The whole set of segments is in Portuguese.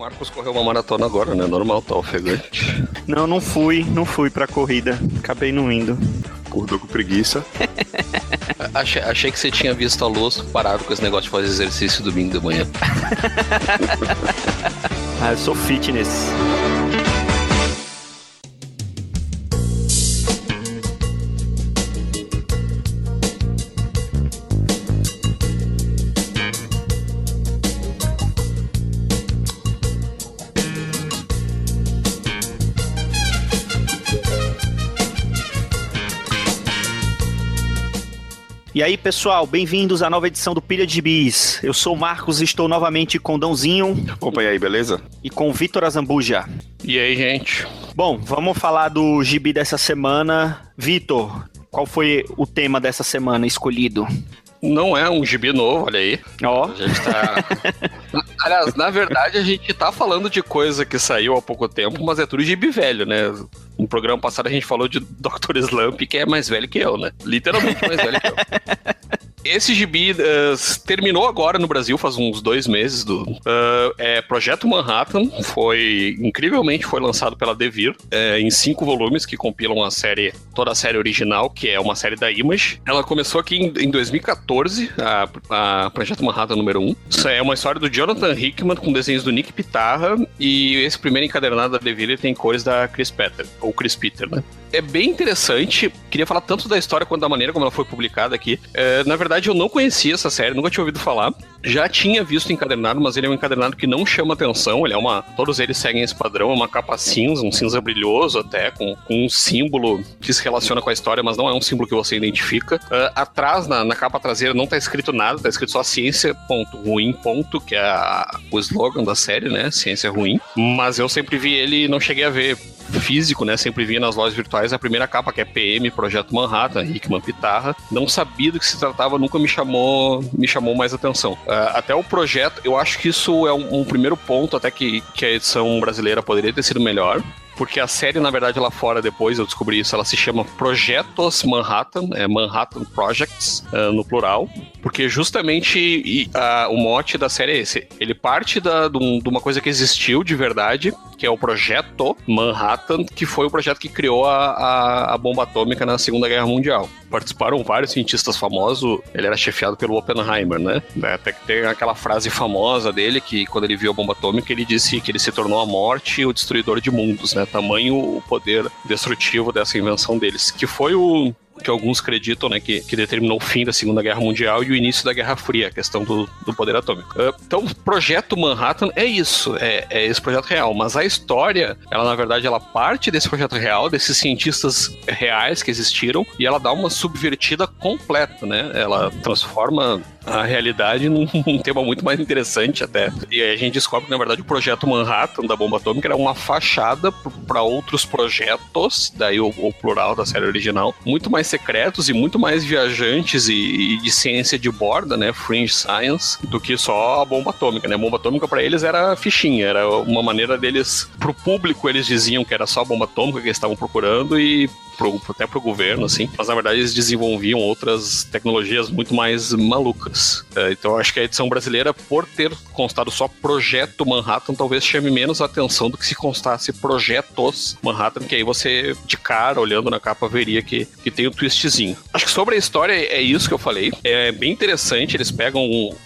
Marcos correu uma maratona agora, né? Normal, tá ofegante. Não, não fui, não fui pra corrida. Acabei não indo. Acordou com preguiça. achei, achei que você tinha visto a luz parado com esse negócio de fazer exercício domingo de manhã. ah, eu sou fitness. E aí, pessoal, bem-vindos à nova edição do Pilha de Bis. Eu sou o Marcos e estou novamente com Dãozinho. Opa, e aí, beleza? E com Vitor Azambuja. E aí, gente? Bom, vamos falar do gibi dessa semana. Vitor, qual foi o tema dessa semana escolhido? Não é um gibi novo, olha aí. Ó. Oh. A gente tá. Aliás, na verdade, a gente tá falando de coisa que saiu há pouco tempo, mas é tudo gibi velho, né? No programa passado a gente falou de Dr. Slump, que é mais velho que eu, né? Literalmente mais velho que eu. Esse gibi uh, terminou agora no Brasil, faz uns dois meses. Do, uh, é Projeto Manhattan, foi incrivelmente foi lançado pela Devir é, em cinco volumes que compilam a série, toda a série original, que é uma série da Image. Ela começou aqui em, em 2014, a, a, Projeto Manhattan número 1. Isso é uma história do Jonathan Hickman com desenhos do Nick Pitarra e esse primeiro encadernado da Devir tem cores da Chris Petter, ou Chris Peter, né? É bem interessante. Queria falar tanto da história quanto da maneira como ela foi publicada aqui. É, na verdade eu não conhecia essa série, nunca tinha ouvido falar. Já tinha visto encadernado, mas ele é um encadernado que não chama atenção. Ele é uma. Todos eles seguem esse padrão, é uma capa cinza, um cinza brilhoso até, com, com um símbolo que se relaciona com a história, mas não é um símbolo que você identifica. Uh, atrás, na, na, capa traseira, não tá escrito nada, tá escrito só ciência, ruim, que é a, o slogan da série, né? Ciência ruim. Mas eu sempre vi ele e não cheguei a ver físico, né? Sempre via nas lojas virtuais a primeira capa, que é PM, Projeto Manhattan, Hickman Pitarra. Não sabia do que se tratava, nunca me chamou, me chamou mais atenção. Uh, até o projeto, eu acho que isso é um, um primeiro ponto, até que, que a edição brasileira poderia ter sido melhor porque a série, na verdade, lá fora, depois eu descobri isso, ela se chama Projetos Manhattan, é Manhattan Projects, uh, no plural, porque justamente uh, o mote da série é esse. Ele parte da, de, um, de, uma coisa que existiu de verdade, que é o Projeto Manhattan, que foi o projeto que criou a, a, a bomba atômica na Segunda Guerra Mundial. Participaram vários cientistas famosos, ele era chefiado pelo Oppenheimer, né? Até que tem aquela frase famosa dele, que quando ele viu a bomba atômica, ele disse que ele se tornou a morte e o destruidor de mundos, né? Tamanho o poder destrutivo dessa invenção deles, que foi o que alguns acreditam, né, que, que determinou o fim da Segunda Guerra Mundial e o início da Guerra Fria, a questão do, do poder atômico. Uh, então, o projeto Manhattan é isso, é, é, esse projeto real, mas a história, ela na verdade, ela parte desse projeto real, desses cientistas reais que existiram, e ela dá uma subvertida completa, né? Ela transforma a realidade num, tema muito mais interessante até. E aí a gente descobre que, na verdade, o projeto Manhattan da bomba atômica era uma fachada para outros projetos, daí o, o, plural da série original, muito mais secretos e muito mais viajantes e, e, de ciência de borda, né, fringe science, do que só a bomba atômica, né? A bomba atômica para eles era fichinha, era uma maneira deles, pro público eles diziam que era só a bomba atômica que eles estavam procurando e pro, até pro governo, assim, mas na verdade eles desenvolviam outras tecnologias muito mais malucas. É, então acho que a edição brasileira, por ter constado só Projeto Manhattan, talvez chame menos atenção do que se constasse Projetos Manhattan, que aí você, de cara, olhando na capa, veria que, que tem um twistzinho. Acho que sobre a história é isso que eu falei. É bem interessante, eles pegam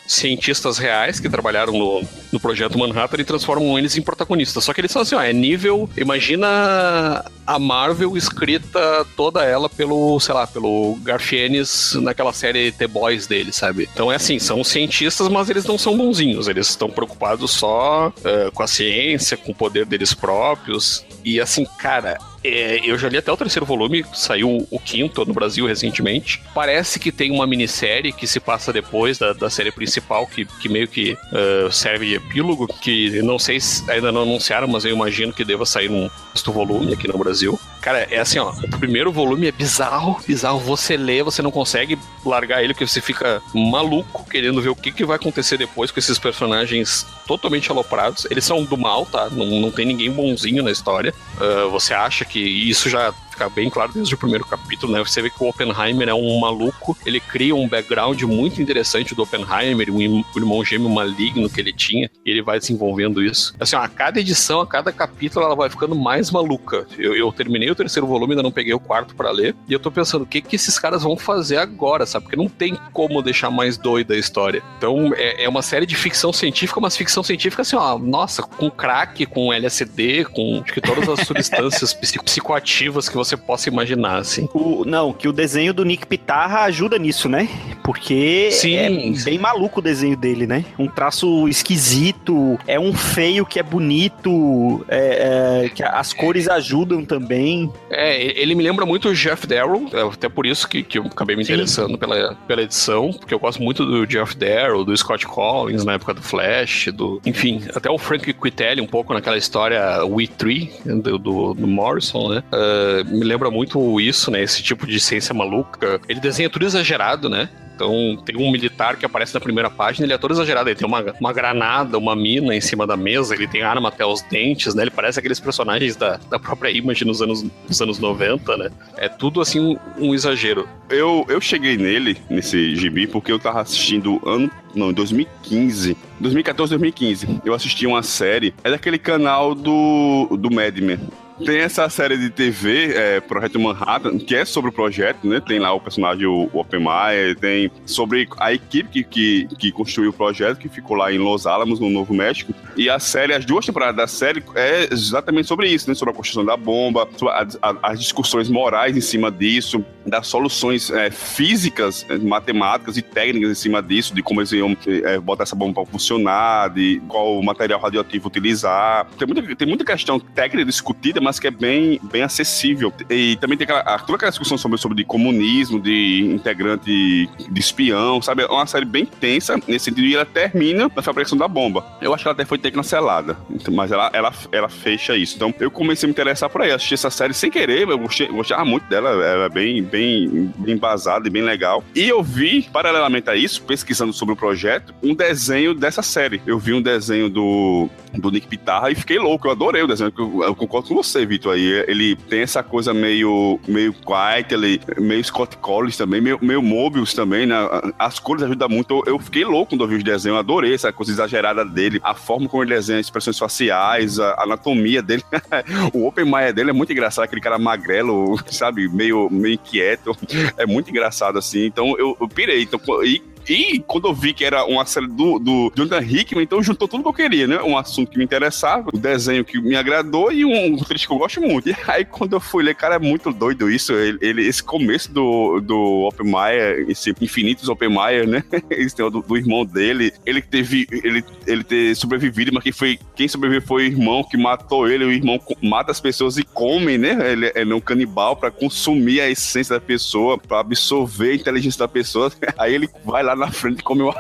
cientistas reais que trabalharam no, no Projeto Manhattan e transformam eles em protagonistas. Só que eles são assim, ó, é nível. Imagina a Marvel escrita toda ela pelo, sei lá, pelo Garfienes naquela série The Boys dele, sabe? Então é assim, são cientistas, mas eles não são bonzinhos, eles estão preocupados só uh, com a ciência, com o poder deles próprios. E assim, cara, é, eu já li até o terceiro volume, saiu o quinto no Brasil recentemente. Parece que tem uma minissérie que se passa depois da, da série principal, que, que meio que uh, serve de epílogo, que não sei se ainda não anunciaram, mas eu imagino que deva sair num sexto volume aqui no Brasil. Cara, é assim, ó, o primeiro volume é bizarro, bizarro. Você lê, você não consegue largar ele, porque você fica maluco querendo ver o que, que vai acontecer depois com esses personagens totalmente aloprados. Eles são do mal, tá? Não, não tem ninguém bonzinho na história. Uh, você acha que isso já fica bem claro desde o primeiro capítulo, né? Você vê que o Oppenheimer é um maluco, ele cria um background muito interessante do Oppenheimer, um irmão gêmeo maligno que ele tinha, e ele vai desenvolvendo isso. Assim, ó, a cada edição, a cada capítulo, ela vai ficando mais maluca. Eu, eu terminei o terceiro volume, ainda não peguei o quarto para ler, e eu tô pensando, o que que esses caras vão fazer agora, sabe? Porque não tem como deixar mais doida a história. Então, é, é uma série de ficção científica, mas ficção científica assim, ó, nossa, com crack, com LSD, com acho que todas as substâncias psicoativas que você possa imaginar, assim. O, não, que o desenho do Nick Pitarra ajuda nisso, né? Porque Sim. é bem maluco o desenho dele, né? Um traço esquisito, é um feio que é bonito, é, é, que as cores ajudam também. É, ele me lembra muito o Jeff Darrow, é até por isso que, que eu acabei me interessando pela, pela edição, porque eu gosto muito do Jeff Darrow, do Scott Collins na época do Flash, do. Enfim, até o Frank Quitelli um pouco naquela história We Tree do, do, do Morrison, né? Uh, me lembra muito isso, né? Esse tipo de ciência maluca. Ele desenha tudo exagerado, né? Então, tem um militar que aparece na primeira página, ele é todo exagerado. Ele tem uma, uma granada, uma mina em cima da mesa, ele tem arma até os dentes, né? Ele parece aqueles personagens da, da própria Image nos anos, nos anos 90, né? É tudo, assim, um, um exagero. Eu, eu cheguei nele, nesse gibi, porque eu tava assistindo ano não, em 2015. 2014, 2015. Eu assisti uma série. É daquele canal do, do Mad Men. Tem essa série de TV, é, Projeto Manhattan, que é sobre o projeto, né? Tem lá o personagem, o, o Oppenheimer, tem sobre a equipe que, que, que, construiu o projeto, que ficou lá em Los Alamos, no Novo México. E a série, as duas temporadas da série, é exatamente sobre isso, né? Sobre a construção da bomba, a, a, as discussões morais em cima disso, das soluções é, físicas, é, matemáticas e técnicas em cima disso, de como eles iam é, botar essa bomba para funcionar, de qual material radioativo utilizar. Tem muita, tem muita questão técnica discutida, mas que é bem, bem acessível. E também tem aquela, toda aquela discussão sobre, sobre comunismo, de integrante de espião, sabe? É uma série bem tensa nesse sentido e ela termina na fabricação da bomba. Eu acho que ela até foi ter cancelada, mas ela, ela, ela fecha isso. Então eu comecei a me interessar por aí, assisti essa série sem querer, eu gostei, gostava muito dela, ela é bem, bem, bem embasada e bem legal. E eu vi, paralelamente a isso, pesquisando sobre o projeto, um desenho dessa série. Eu vi um desenho do, do Nick Pitarra e fiquei louco, eu adorei o desenho, eu, eu concordo com você você, Vitor, aí. Ele tem essa coisa meio, meio quiet, ele, meio Scott Collins também, meio, meio Mobius também, né? As cores ajudam muito. Eu fiquei louco quando eu vi os desenhos, eu adorei essa coisa exagerada dele, a forma como ele desenha expressões faciais, a anatomia dele. o Open Maia dele é muito engraçado, aquele cara magrelo, sabe, meio, meio inquieto. É muito engraçado, assim. Então eu, eu pirei. Então, e e quando eu vi que era uma série do, do Jonathan Hickman, então juntou tudo que eu queria, né? Um assunto que me interessava, o um desenho que me agradou e um roteirista que eu gosto muito. E aí, quando eu fui ler, cara, é muito doido isso. Ele, ele esse começo do, do Oppenheimer, esse Infinitos Oppenheimer, né? Esse do, do irmão dele. Ele teve. Ele, ele ter sobrevivido, mas quem, foi, quem sobreviveu foi o irmão que matou ele. O irmão mata as pessoas e come, né? Ele, ele é um canibal para consumir a essência da pessoa, para absorver a inteligência da pessoa. Aí ele vai lá na frente e come um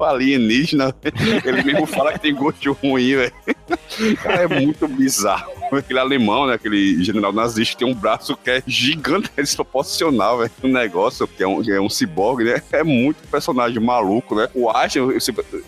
alienígena. Ele mesmo fala que tem gosto ruim, velho. Cara, é muito bizarro. Aquele alemão, né? Aquele general nazista que tem um braço que é gigante, é desproporcional, velho. Um negócio que é um, é um ciborgue, né? É muito personagem maluco, né? O Einstein,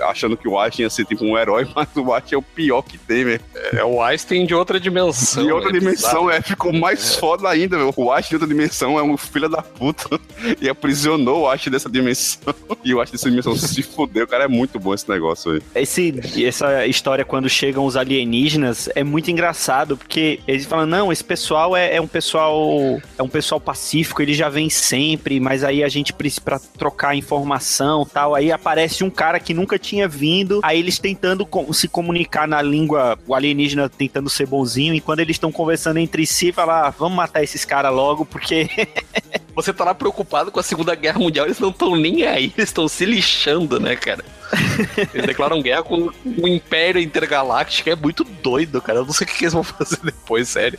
achando que o Einstein ia ser tipo um herói, mas o Einstein é o pior que tem, velho. É o Einstein de outra dimensão. De outra é dimensão, bizarro. é. Ficou mais é. foda ainda, velho. O Einstein de outra dimensão é um filho da puta e aprisionou o Einstein dessa dimensão. E o Einstein dessa dimensão se fudeu. Cara, é muito bom esse negócio aí. Esse, essa história, quando chegam os alienígenas, é muito engraçado, porque eles falam, não, esse pessoal é, é um pessoal é um pessoal pacífico, ele já vem sempre, mas aí a gente precisa pra trocar informação tal, aí aparece um cara que nunca tinha vindo, aí eles tentando se comunicar na língua, o alienígena tentando ser bonzinho, e quando eles estão conversando entre si, falar, ah, vamos matar esses caras logo, porque você tá lá preocupado com a Segunda Guerra Mundial, eles não estão nem aí, eles estão se lixando, né, cara? Eles declaram guerra com o Império Intergaláctico, é muito doido, cara. Eu não sei o que eles vão fazer depois, sério.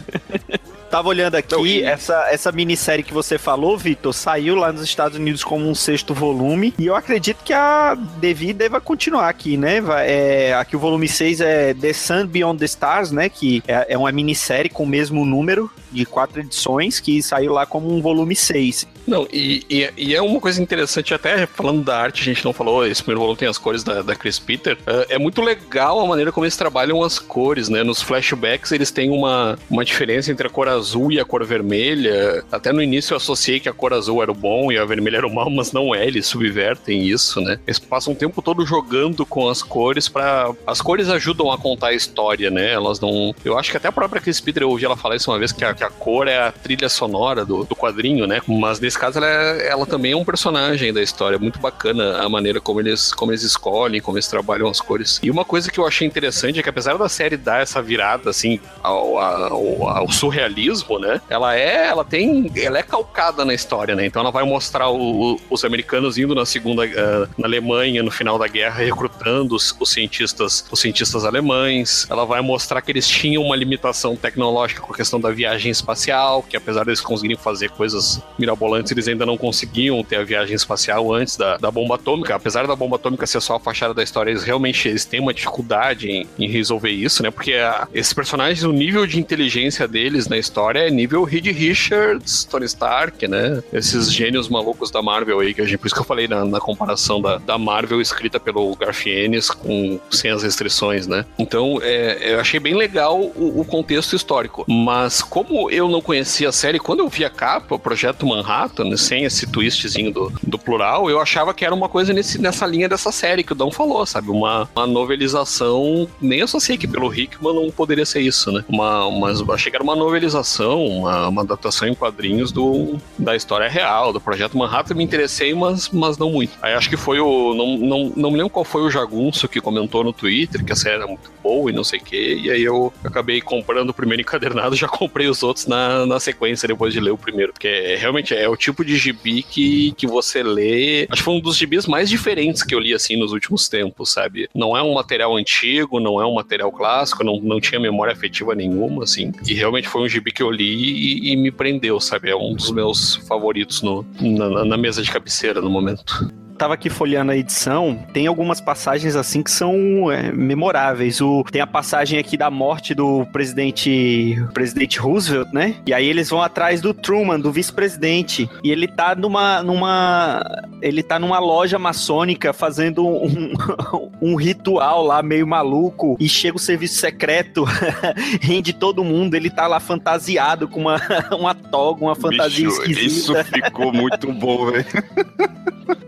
Tava olhando aqui, não, e... essa, essa minissérie que você falou, Vitor, saiu lá nos Estados Unidos como um sexto volume, e eu acredito que a Devi deva continuar aqui, né? É, aqui o volume 6 é The Sun Beyond the Stars, né? Que é, é uma minissérie com o mesmo número de quatro edições, que saiu lá como um volume 6. Não, e, e, e, é uma coisa interessante, até falando da arte, a gente não falou, esse primeiro volume tem as cores da, da Chris Peter. Uh, é muito legal a maneira como eles trabalham as cores, né? Nos flashbacks eles têm uma, uma diferença entre a cor azul e a cor vermelha. Até no início eu associei que a cor azul era o bom e a vermelha era o mal, mas não é, eles subvertem isso, né? Eles passam o tempo todo jogando com as cores para As cores ajudam a contar a história, né? Elas não. Eu acho que até a própria Chris Peter, eu ouvi ela falar isso uma vez, que a, que a cor é a trilha sonora do, do quadrinho, né? Mas nesse caso ela, é, ela também é um personagem da história. Muito bacana a maneira como eles, como eles escolhem, como eles trabalham as cores. E uma coisa que eu achei interessante é que apesar da série dar essa virada, assim, ao, ao, ao surrealismo, né? Ela é, ela tem, ela é calcada na história, né? Então ela vai mostrar o, os americanos indo na segunda, uh, na Alemanha, no final da guerra, recrutando os, os, cientistas, os cientistas alemães. Ela vai mostrar que eles tinham uma limitação tecnológica com a questão da viagem espacial, que apesar de eles conseguirem fazer coisas mirabolantes, eles ainda não conseguiam ter a viagem espacial antes da, da bomba atômica. Apesar da bomba atômica ser só a fachada da história, eles realmente eles têm uma dificuldade em, em resolver isso, né? Porque a, esses personagens, o nível de inteligência deles na história é nível Reed Richards, Tony Stark, né? Esses gênios malucos da Marvel aí, que a gente, por isso que eu falei na, na comparação da, da Marvel escrita pelo Garfienes com sem as restrições, né? Então, é, eu achei bem legal o, o, contexto histórico. Mas como eu não conhecia a série, quando eu vi a capa, o Projeto Manhattan, sem esse twistzinho do, do plural, eu achava que era uma coisa nesse, nessa linha dessa série que o Dão falou, sabe? Uma, uma novelização, nem associei que pelo Hickman não poderia ser isso, né? Uma, mas achei que era uma novelização, uma, uma adaptação em quadrinhos do, da história real, do Projeto Manhattan. Me interessei, mas, mas não muito. Aí acho que foi o. Não, não, não me lembro qual foi o Jagunço que comentou no Twitter que a série era muito boa e não sei o quê. E aí eu acabei comprando o primeiro encadernado, já comprei os outros na, na sequência depois de ler o primeiro. Porque é, realmente é o tipo de gibi que, que você lê. Acho que foi um dos gibis mais diferentes que eu li assim nos últimos tempos, sabe? Não é um material antigo, não é um material clássico, não, não tinha memória afetiva nenhuma, assim. E realmente foi um gibi que eu li e, e me prendeu, sabe? É um dos meus favoritos no, na, na mesa de cabeceira no momento tava aqui folheando a edição, tem algumas passagens assim que são é, memoráveis. O, tem a passagem aqui da morte do presidente, presidente Roosevelt, né? E aí eles vão atrás do Truman, do vice-presidente, e ele tá numa, numa ele tá numa loja maçônica fazendo um, um ritual lá meio maluco e chega o serviço secreto, rende todo mundo, ele tá lá fantasiado com uma, uma toga, uma fantasia Bicho, esquisita. Isso ficou muito bom, velho.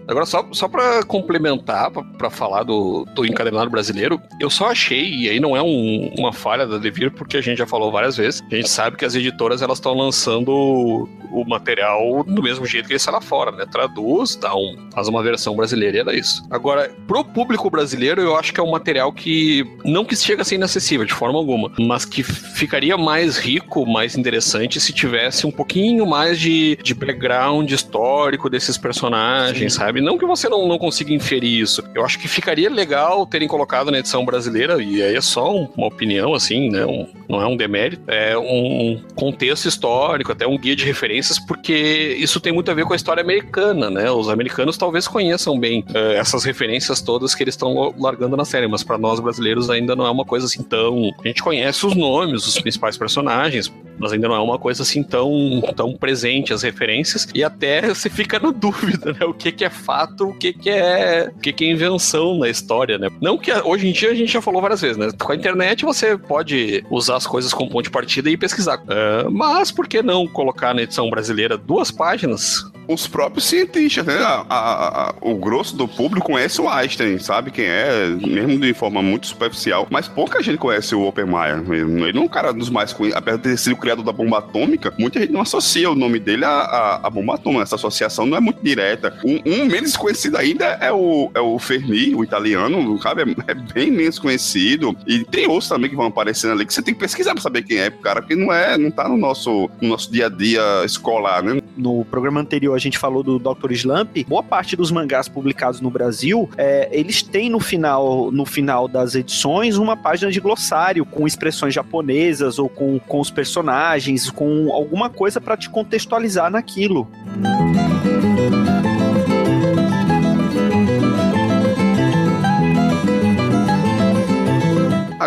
Agora, só, só para complementar, para falar do, do encadernado brasileiro, eu só achei, e aí não é um, uma falha da Devir, porque a gente já falou várias vezes, a gente sabe que as editoras elas estão lançando o, o material do mesmo jeito que ele sai lá fora, né? Traduz, dá um, faz uma versão brasileira e era isso. Agora, pro público brasileiro, eu acho que é um material que não que chega a ser inacessível de forma alguma, mas que ficaria mais rico, mais interessante se tivesse um pouquinho mais de, de background histórico desses personagens, Sim. sabe? sabe? Não que você não, não consiga inferir isso. Eu acho que ficaria legal terem colocado na edição brasileira, e aí é só uma opinião, assim, né? Um, não é um demérito, é um contexto histórico, até um guia de referências, porque isso tem muito a ver com a história americana, né? Os americanos talvez conheçam bem uh, essas referências todas que eles estão largando na série, mas para nós brasileiros ainda não é uma coisa assim tão. A gente conhece os nomes, os principais personagens, mas ainda não é uma coisa assim tão, tão presente as referências, e até você fica na dúvida, né? O que, que é fato, o que, que é o que, que é invenção na história, né? Não que hoje em dia a gente já falou várias vezes, né? Com a internet você pode usar as coisas como ponto de partida e pesquisar. Uh, mas por que não colocar na edição brasileira duas páginas os próprios cientistas, né? A, a, a, o grosso do público conhece o Einstein, sabe quem é, mesmo de forma muito superficial, mas pouca gente conhece o Oppenheimer. Ele não é um cara dos mais conhecidos, apesar de ter sido criado da bomba atômica, muita gente não associa o nome dele à, à, bomba atômica. Essa associação não é muito direta. Um, um, menos conhecido ainda é o, é o Fermi, o italiano, sabe? É, é, bem menos conhecido. E tem outros também que vão aparecendo ali que você tem que pesquisar pra saber quem é, cara, porque não é, não tá no nosso, no nosso dia a dia escolar, né? No programa anterior a gente falou do Dr. Slump, boa parte dos mangás publicados no Brasil, é, eles têm no final, no final das edições uma página de glossário com expressões japonesas ou com, com os personagens, com alguma coisa para te contextualizar naquilo.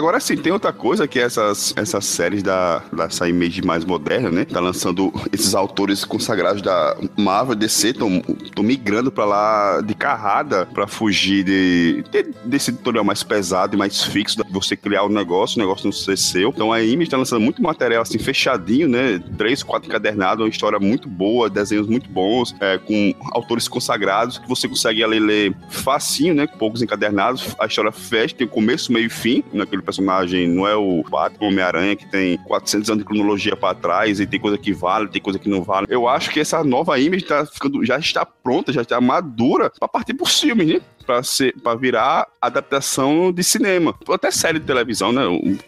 Agora sim, tem outra coisa que essas, essas séries da, dessa image mais moderna, né? Tá lançando esses autores consagrados da Marvel, DC, estão migrando pra lá de carrada pra fugir de, de, desse editorial mais pesado e mais fixo, de você criar um negócio, o negócio não ser seu. Então a Image tá lançando muito material assim, fechadinho, né? Três, quatro encadernados, uma história muito boa, desenhos muito bons, é, com autores consagrados que você consegue ali ler facinho, né? Com poucos encadernados, a história fecha, tem começo, meio e fim, naquele personagem não é o Batman, Homem-Aranha, que tem 400 anos de cronologia para trás e tem coisa que vale, tem coisa que não vale. Eu acho que essa nova image tá ficando, já está pronta, já está madura para partir por filmes, né? Para ser para virar adaptação de cinema. Até série de televisão, né?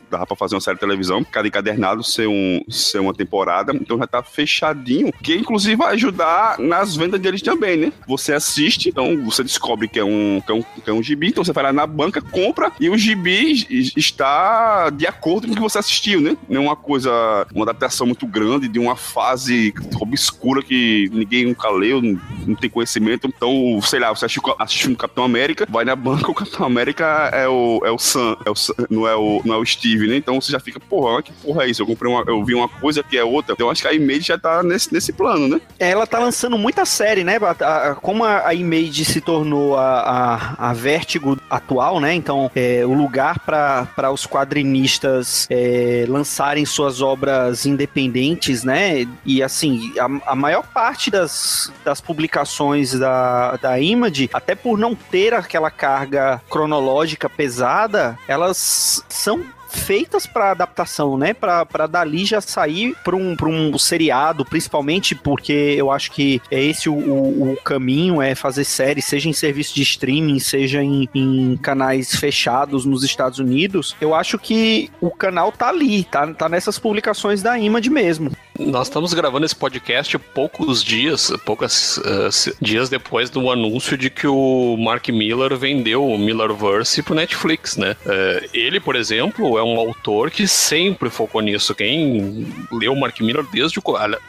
Dava para fazer uma série de televisão, cada encadernado ser, um, ser uma temporada, então já tá fechadinho, que inclusive vai ajudar nas vendas deles também, né? Você assiste, então você descobre que é um, que é um, que é um gibi, então você vai lá na banca, compra e o gibi está de acordo com o que você assistiu, né? Não é uma coisa, uma adaptação muito grande de uma fase obscura que ninguém nunca leu, não tem conhecimento. Então, sei lá, você assistiu um Capitão América, vai na banca, o Capitão América é o, é o Sam, é o não, é o, não é o Steve, né? Então você já fica, porra, que porra é isso? Eu comprei uma, eu vi uma coisa que é outra. Então acho que a Image já tá nesse, nesse plano, né? É, ela tá lançando muita série, né? Como a Image se tornou a, a, a Vertigo atual, né? Então, é, o lugar para os quadrinistas é, lançarem suas obras independentes, né? E assim, a, a maior parte das, das publicações da, da Image, até por não ter aquela carga cronológica pesada, elas são feitas para adaptação, né? Para dali já sair para um, um seriado, principalmente porque eu acho que é esse o, o, o, caminho, é fazer série, seja em serviço de streaming, seja em, em, canais fechados nos Estados Unidos. Eu acho que o canal tá ali, tá, tá nessas publicações da Image mesmo. Nós estamos gravando esse podcast poucos dias, poucos uh, eh, dias depois do anúncio de que o Mark Miller vendeu o Millerverse pro Netflix, né? Uh, ele, por exemplo, é um autor que sempre focou nisso. Quem leu Mark Miller desde o...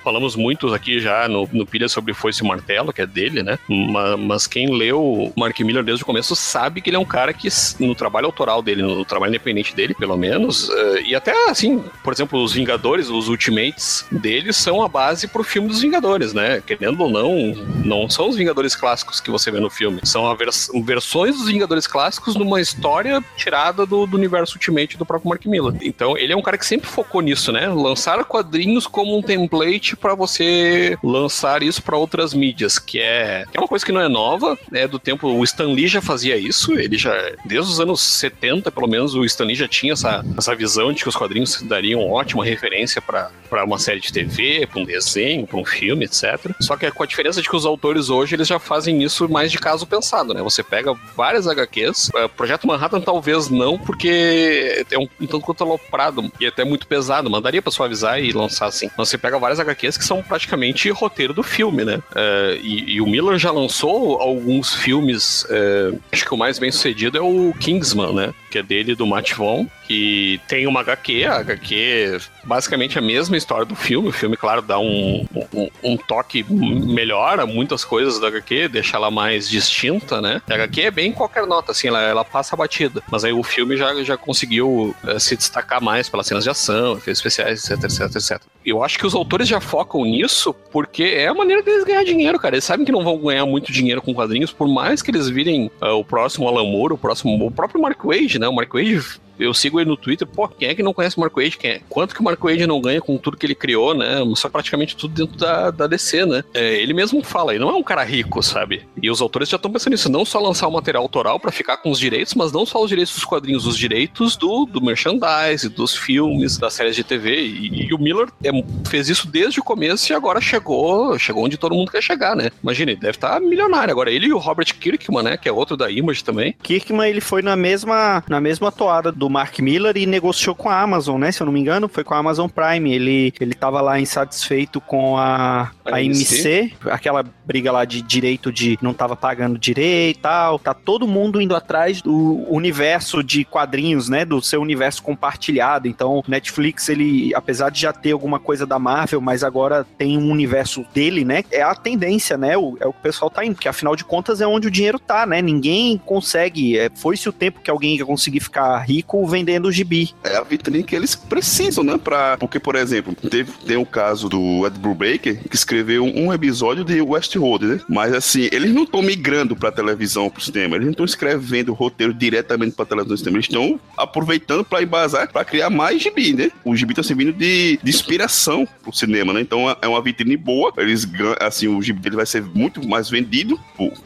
Falamos muito aqui já no, no Pilha sobre Foice e Martelo, que é dele, né? Mas, mas quem leu Mark Miller desde o começo sabe que ele é um cara que, no trabalho autoral dele, no trabalho independente dele, pelo menos, uh, e até, assim, por exemplo, os Vingadores, os Ultimates deles são a base pro filme dos Vingadores, né? Querendo ou não, não são os Vingadores clássicos que você vê no filme. São vers versões dos Vingadores clássicos numa história tirada do, do, universo Ultimate do próprio Mark Miller. Então, ele é um cara que sempre focou nisso, né? Lançar quadrinhos como um template para você lançar isso para outras mídias, que é, é uma coisa que não é nova, é do tempo. O Stan Lee já fazia isso, ele já, desde os anos 70, pelo menos, o Stan Lee já tinha essa, essa visão de que os quadrinhos dariam ótima referência para uma série de TV, para um desenho, para um filme, etc. Só que é com a diferença de que os autores hoje eles já fazem isso mais de caso pensado, né? Você pega várias HQs, é, Projeto Manhattan talvez não, porque é um, um tanto quanto aloprado e até muito pesado, mandaria para suavizar e lançar assim. Mas você pega várias HQs que são praticamente roteiro do filme, né? Uh, e, e, o Miller já lançou alguns filmes, uh, acho que o mais bem sucedido é o Kingsman, né? Que é dele, do Matt Vaughn, que tem uma HQ, a HQ basicamente a mesma história do filme. O filme, claro, dá um, um, um toque melhora muitas coisas da HQ, deixa ela mais distinta, né? A HQ é bem qualquer nota, assim, ela, ela passa batida. Mas aí o filme já, já conseguiu uh, se destacar mais pelas cenas de ação, efeitos especiais, etc, etc, etc. Eu acho que os autores já focam nisso porque é a maneira deles ganhar dinheiro, cara. Eles sabem que não vão ganhar muito dinheiro com quadrinhos, por mais que eles virem uh, o próximo Alan Moore, o próximo, o próprio Mark Wade, né? O Mark Wade eu sigo ele no Twitter, pô, quem é que não conhece o Marco Wade? Quem é? Quanto que o Marco Wade não ganha com tudo que ele criou, né? Só praticamente tudo dentro da, da DC, né? É, ele mesmo fala, ele não é um cara rico, sabe? E os autores já estão pensando nisso, não só lançar o material autoral para ficar com os direitos, mas não só os direitos dos quadrinhos, os direitos do, do merchandise, dos filmes, das séries de TV. E, e o Miller é, fez isso desde o começo e agora chegou, chegou onde todo mundo quer chegar, né? Imagina, ele deve estar tá milionário agora. Ele e o Robert Kirkman, né? Que é outro da Image também. Kirkman, ele foi na mesma, na mesma toada do Mark Miller e negociou com a Amazon, né? Se eu não me engano, foi com a Amazon Prime. Ele, ele tava lá insatisfeito com a, a, a MC, aquela briga lá de direito de não tava pagando direito e tal. Tá todo mundo indo atrás do universo de quadrinhos, né? Do seu universo compartilhado. Então, Netflix, ele, apesar de já ter alguma coisa da Marvel, mas agora tem um universo dele, né? É a tendência, né? O, é o que o pessoal tá indo, porque afinal de contas é onde o dinheiro tá, né? Ninguém consegue. É, Foi-se o tempo que alguém ia conseguir ficar rico público vendendo gibi. É a vitrine que eles precisam, né? Pra... Porque, por exemplo, teve, tem o caso do Ed Brubaker, que escreveu um episódio de Westworld, né? Mas assim, eles não estão migrando pra televisão, pro cinema, eles não estão escrevendo o roteiro diretamente pra televisão, cinema, eles estão aproveitando pra embasar, pra criar mais gibi, né? O gibi tá servindo de, de inspiração pro cinema, né? Então é uma vitrine boa, eles assim, o gibi dele vai ser muito mais vendido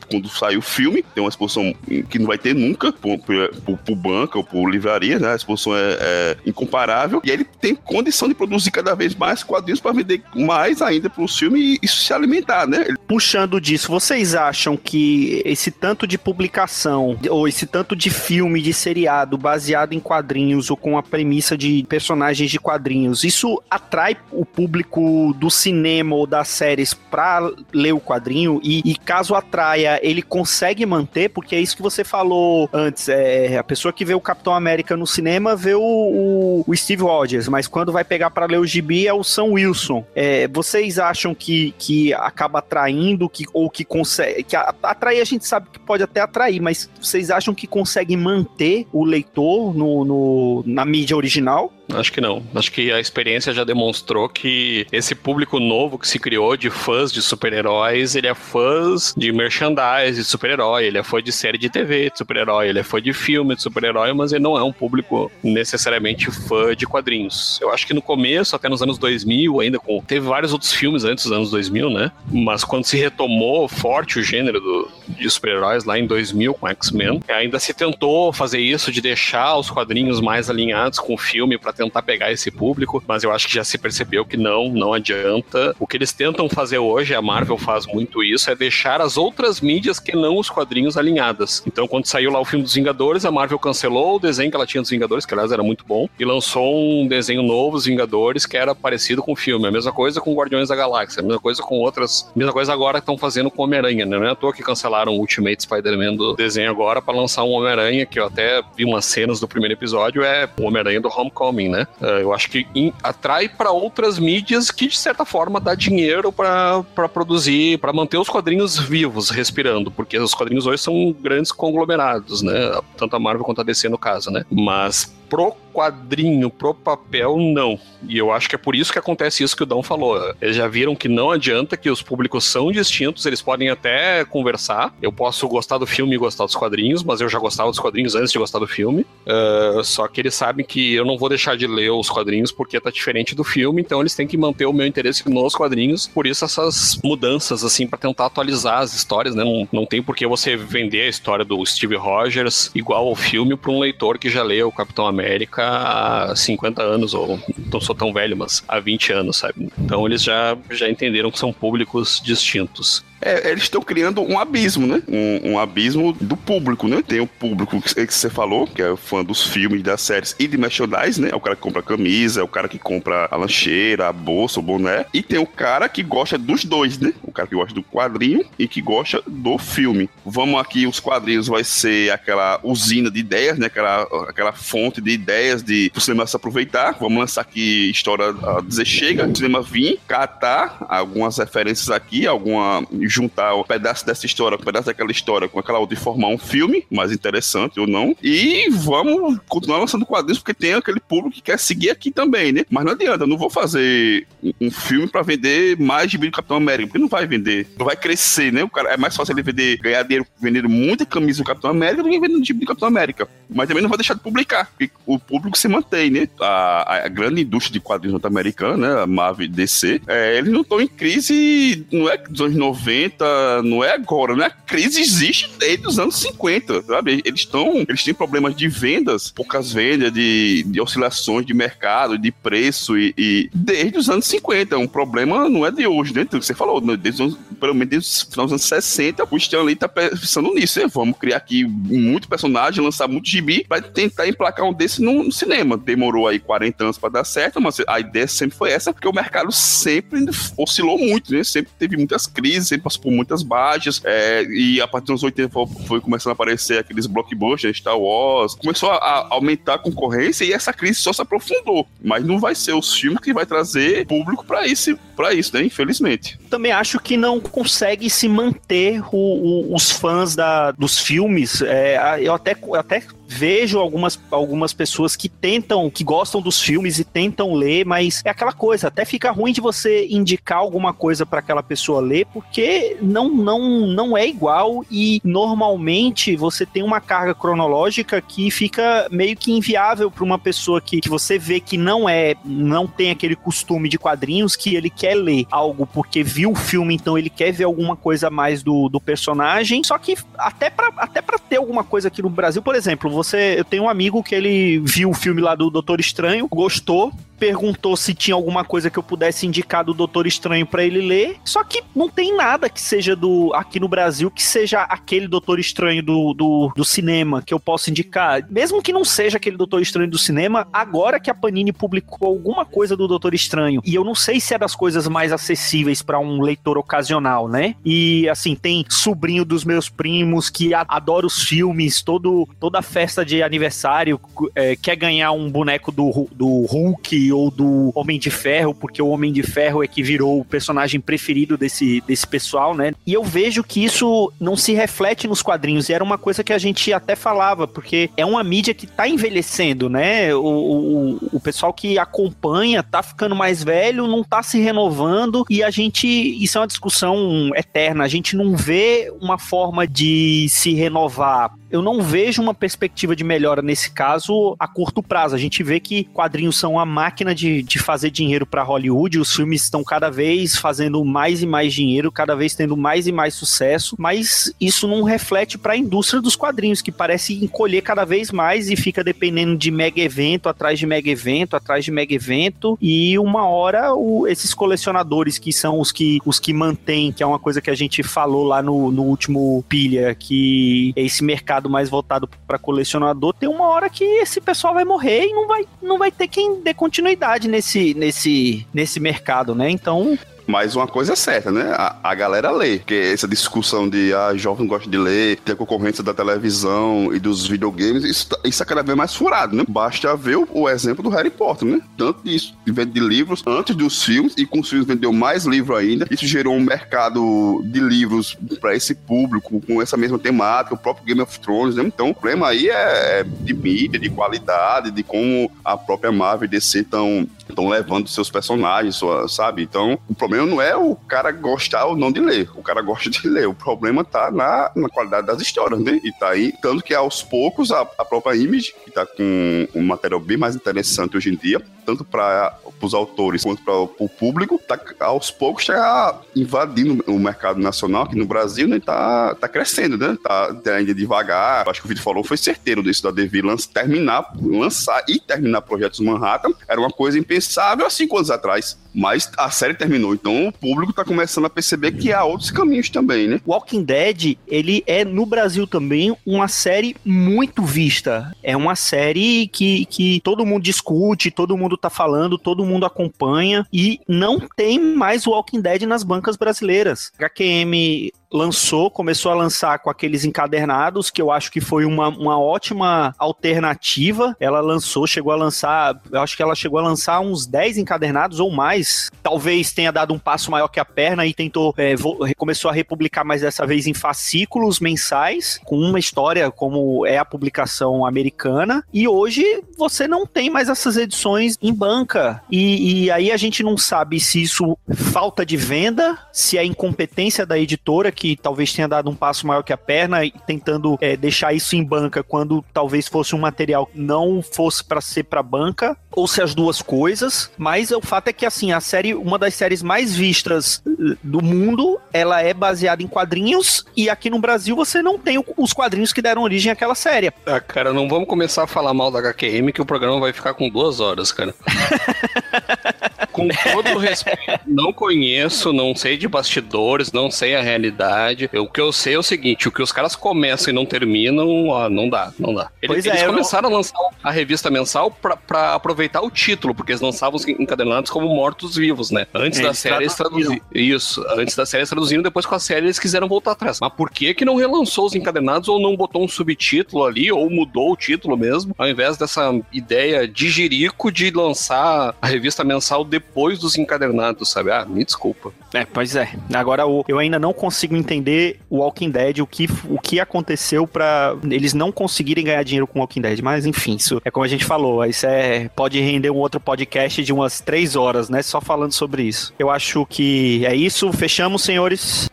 quando sair o filme, tem uma exposição que não vai ter nunca por, por, por banca ou por livraria, né? A exposição é, é, incomparável e ele tem condição de produzir cada vez mais quadrinhos para vender mais ainda para o filme e se alimentar, né? Puxando disso, vocês acham que esse tanto de publicação ou esse tanto de filme, de seriado baseado em quadrinhos ou com a premissa de personagens de quadrinhos, isso atrai o público do cinema ou das séries para ler o quadrinho e, e caso atraia, ele consegue manter, porque é isso que você falou antes, é, a pessoa que vê o Capitão América no cinema vê o, o, o Steve Rogers, mas quando vai pegar para ler o gibi é o Sam Wilson. É, vocês acham que, que acaba atraindo que, ou que consegue. Que atrair a gente sabe que pode até atrair, mas vocês acham que consegue manter o leitor no, no na mídia original? Acho que não. Acho que a experiência já demonstrou que esse público novo que se criou de fãs de super-heróis, ele é fãs de merchandise de super-herói, ele é fã de série de TV de super-herói, ele é fã de filme de super-herói, mas ele não é um público necessariamente fã de quadrinhos. Eu acho que no começo, até nos anos 2000, ainda com teve vários outros filmes antes dos anos 2000, né? Mas quando se retomou forte o gênero do, de super-heróis lá em 2000 com X-Men, ainda se tentou fazer isso de deixar os quadrinhos mais alinhados com o filme para tentar pegar esse público, mas eu acho que já se percebeu que não, não adianta. O que eles tentam fazer hoje, a Marvel faz muito isso, é deixar as outras mídias que não os quadrinhos alinhadas. Então, quando saiu lá o filme dos Vingadores, a Marvel cancelou o desenho que ela tinha dos Vingadores, que aliás era muito bom, e lançou um desenho novo, os Vingadores, que era parecido com o filme. A mesma coisa com Guardiões da Galáxia, a mesma coisa com outras. A mesma coisa agora estão fazendo com Homem-Aranha, né? Não é à toa que cancelaram o Ultimate Spider-Man do desenho agora para lançar um Homem-Aranha, que eu até vi umas cenas do primeiro episódio, é o Homem-Aranha do Homecoming né? Uh, eu acho que in, atrai para outras mídias que, de certa forma, dá dinheiro para produzir, para manter os quadrinhos vivos, respirando, porque os quadrinhos hoje são grandes conglomerados, né? Tanto a Marvel quanto a DC, no caso, né? Mas pro quadrinho, pro papel, não. E eu acho que é por isso que acontece isso que o Dão falou. Eles já viram que não adianta, que os públicos são distintos, eles podem até conversar. Eu posso gostar do filme e gostar dos quadrinhos, mas eu já gostava dos quadrinhos antes de gostar do filme. Uh, só que eles sabem que eu não vou deixar de ler os quadrinhos porque tá diferente do filme, então eles têm que manter o meu interesse nos quadrinhos. Por isso essas mudanças, assim, para tentar atualizar as histórias, né? Não, não tem por que você vender a história do Steve Rogers igual ao filme para um leitor que já leu o Capitão América há 50 anos, ou não sou tão velho, mas há 20 anos, sabe? Então eles já, já entenderam que são públicos distintos é, eles estão criando um abismo, né? Um, um, abismo do público, né? Tem o público que, você falou, que é fã dos filmes, das séries e de merchandise, né? É o cara que compra a camisa, é o cara que compra a lancheira, a bolsa, o boné. E tem o cara que gosta dos dois, né? O cara que gosta do quadrinho e que gosta do filme. Vamos aqui, os quadrinhos vai ser aquela usina de ideias, né? Aquela, aquela fonte de ideias de o cinema se aproveitar. Vamos lançar aqui história a dizer chega, o cinema vir, catar algumas referências aqui, alguma juntar um pedaço dessa história um pedaço daquela história com aquela outra e formar um filme mais interessante ou não. E vamos continuar lançando quadrinhos porque tem aquele público que quer seguir aqui também, né? Mas não adianta, eu não vou fazer um filme para vender mais de do Capitão América, porque não vai vender, não vai crescer, né? O cara é mais fácil ele vender, ganhar dinheiro vendendo muita camisa do Capitão América do que vendendo gibi do Capitão América. Mas também não vai deixar de publicar, porque o público se mantém, né? A, a grande indústria de quadrinhos norte-americana, né? A Marvel DC, é, eles não estão em crise, não é dos anos 90 90, não é agora, né? A crise existe desde os anos 50, sabe? Eles estão, eles têm problemas de vendas, poucas vendas, de, de oscilações de mercado, de preço e, e, desde os anos 50. Um problema não é de hoje, né? Você falou, né? desde os, pelo menos desde os dos anos 60, o Stan Lee tá pensando nisso, né? Vamos criar aqui muito personagem, lançar muito gibi para tentar emplacar um desse no, no, cinema. Demorou aí 40 anos para dar certo, mas a ideia sempre foi essa, porque o mercado sempre oscilou muito, né? Sempre teve muitas crises, sempre passou por muitas baixas, é, e a partir dos 80 foi, foi, começando a aparecer aqueles blockbusters, Star Wars, começou a, a, aumentar a concorrência e essa crise só se aprofundou. Mas não vai ser os filmes que vai trazer público para isso, isso, né? Infelizmente. Também acho que não consegue se manter o, o, os fãs da, dos filmes. É, eu até, eu até vejo algumas, algumas pessoas que tentam, que gostam dos filmes e tentam ler, mas é aquela coisa, até fica ruim de você indicar alguma coisa para aquela pessoa ler, porque não, não, não é igual e normalmente você tem uma carga cronológica que fica meio que inviável para uma pessoa que, que você vê que não é, não tem aquele costume de quadrinhos, que ele quer ler algo porque viu o filme, então ele quer ver alguma coisa mais do, do personagem, só que até para até ter alguma coisa aqui no Brasil, por exemplo, você, eu tenho um amigo que ele viu o filme lá do Doutor Estranho, gostou, perguntou se tinha alguma coisa que eu pudesse indicar do Doutor Estranho para ele ler. Só que não tem nada que seja do aqui no Brasil que seja aquele Doutor Estranho do, do, do cinema que eu possa indicar. Mesmo que não seja aquele Doutor Estranho do cinema, agora que a Panini publicou alguma coisa do Doutor Estranho, e eu não sei se é das coisas mais acessíveis para um leitor ocasional, né? E assim, tem sobrinho dos meus primos que adora os filmes, todo, toda festa de aniversário é, quer ganhar um boneco do, do Hulk ou do Homem de Ferro, porque o Homem de Ferro é que virou o personagem preferido desse, desse pessoal, né? E eu vejo que isso não se reflete nos quadrinhos, e era uma coisa que a gente até falava, porque é uma mídia que tá envelhecendo, né? O, o, o pessoal que acompanha tá ficando mais velho, não tá se renovando, e a gente, isso é uma discussão eterna, a gente não vê uma forma de se renovar eu não vejo uma perspectiva de melhora nesse caso a curto prazo. A gente vê que quadrinhos são a máquina de, de fazer dinheiro para Hollywood, os filmes estão cada vez fazendo mais e mais dinheiro, cada vez tendo mais e mais sucesso, mas isso não reflete para a indústria dos quadrinhos, que parece encolher cada vez mais e fica dependendo de mega evento atrás de mega evento, atrás de mega evento, e uma hora o, esses colecionadores que são os que, os que mantêm, que é uma coisa que a gente falou lá no, no último pilha, que esse mercado mercado mais voltado para colecionador, tem uma hora que esse pessoal vai morrer e não vai, não vai ter quem dê continuidade nesse, nesse, nesse mercado, né? Então, mas uma coisa é certa, né? A, a galera lê. Porque essa discussão de ah, jovem gosta de ler, ter a concorrência da televisão e dos videogames, isso, tá, isso é cada vez mais furado, né? Basta ver o, o exemplo do Harry Potter, né? Tanto disso, de venda de livros antes dos filmes, e com os filmes vendeu mais livro ainda. Isso gerou um mercado de livros para esse público, com essa mesma temática, o próprio Game of Thrones, né? Então, o problema aí é, é de mídia, de qualidade, de como a própria Marvel e DC estão levando seus personagens, sabe? Então, o problema problema não é o cara gostar ou não de ler. O cara gosta de ler. O problema tá na, na qualidade das histórias, né? E tá aí, tanto que aos poucos a, a própria Image, que tá com um material bem mais interessante hoje em dia, tanto para os autores quanto para o público, tá, aos poucos está invadindo o mercado nacional aqui no Brasil, né? Tá, tá crescendo, né? Tá, tá ainda devagar. Acho que o Vitor falou foi certeiro disso da Devi lança, terminar, lançar e terminar projetos Manhattan. Era uma coisa impensável há cinco anos atrás. Mas a série terminou, então o público tá começando a perceber que há outros caminhos também, né? Walking Dead, ele é no Brasil também uma série muito vista. É uma série que, que todo mundo discute, todo mundo tá falando, todo mundo acompanha e não tem mais Walking Dead nas bancas brasileiras. HQM lançou, começou a lançar com aqueles encadernados, que eu acho que foi uma, uma ótima alternativa. Ela lançou, chegou a lançar, eu acho que ela chegou a lançar uns 10 encadernados ou mais. Talvez tenha dado um passo maior que a perna e tentou, é, começou a republicar mais dessa vez em fascículos mensais, com uma história como é a publicação americana. E hoje você não tem mais essas edições em banca. E, e aí a gente não sabe se isso falta de venda, se é incompetência da editora que talvez tenha dado um passo maior que a perna e tentando é, deixar isso em banca quando talvez fosse um material que não fosse para ser para banca, ou se as duas coisas. Mas o fato é que assim a série, uma das séries mais vistas eh, do mundo, ela é baseada em quadrinhos e aqui no Brasil você não tem os quadrinhos que deram origem àquela série. Ah, cara, não vamos começar a falar mal da HQM que o programa vai ficar com duas horas, cara. com todo respeito, não conheço, não sei de bastidores, não sei a realidade. o que eu sei é o seguinte: o que os caras começam e não terminam, ó, não dá, não dá. Eles, pois é, eles começaram não... a lançar a revista mensal para aproveitar o título, porque eles lançavam os encadernados como mortos-vivos, né? Antes da série eles traduziram. Isso, antes da série eles traduziram, depois com a série eles quiseram voltar atrás. Mas por que que não relançou os encadernados ou não botou um subtítulo ali, ou mudou o título mesmo, ao invés dessa ideia de jirico de lançar a revista mensal depois dos encadernados, sabe? Ah, me desculpa. É, pois é. Agora eu ainda não consigo entender o Walking Dead, o que, o que aconteceu para eles não conseguirem ganhar dinheiro com o Walking Dead. Mas enfim, isso é como a gente falou, isso é pode render um outro podcast de umas três horas, né? Só falando sobre isso. Eu acho que é isso. Fechamos, senhores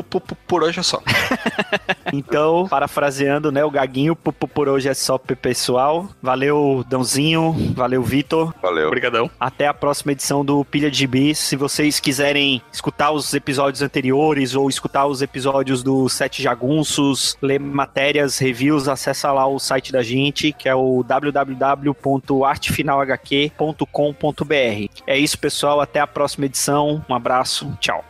por hoje é só. então, parafraseando, né, o Gaguinho, por hoje é só, pessoal. Valeu, Dãozinho. Valeu, Vitor. Valeu. Obrigadão. Até a próxima edição do Pilha de Bis. Se vocês quiserem escutar os episódios anteriores ou escutar os episódios do Sete Jagunços, ler matérias, reviews, acessa lá o site da gente, que é o www.artefinalhq.com.br. É isso, pessoal. Até a próxima edição. Um abraço. Tchau.